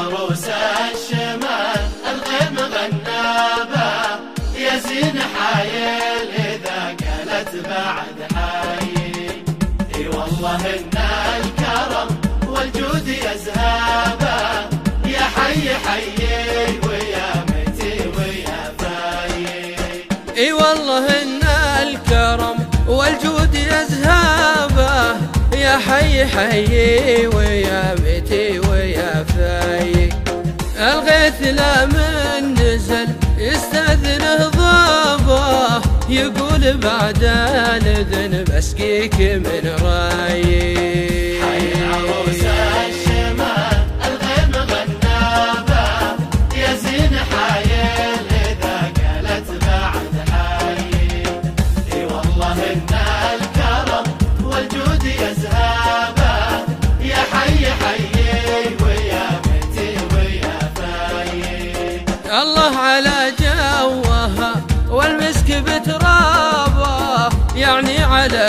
العروس الشمال الغيم غنابة. يا زين حايل إذا قالت بعد حي. إي والله إن الكرم والجود يزهابه يا حي حي ويا متي ويا فاي. إي والله إن الكرم والجود يزهابه يا حي حي ويا بيتي ويا الغيث لا من نزل يستاذنه ضابه يقول بعد الاذن بسقيك من رايي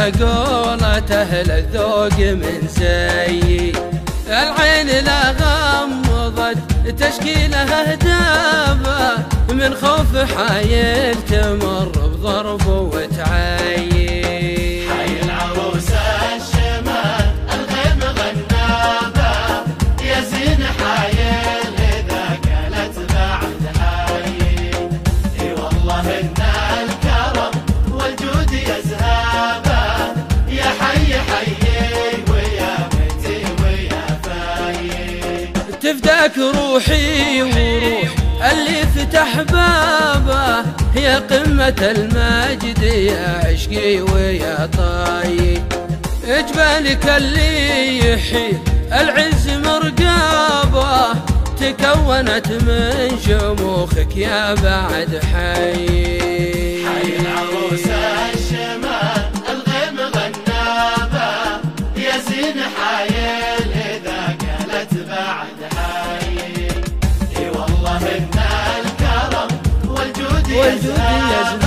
قولة أهل الذوق من زيي العين لا غمضت تشكي لها هدابة من خوف حايل تمر بضرب وتعيي تفداك روحي وروح. اللي فتح بابه يا قمة المجد يا عشقي ويا طاي. جبالك اللي يحيي العز مرقابه تكونت من شموخك يا بعد حي. Beijo.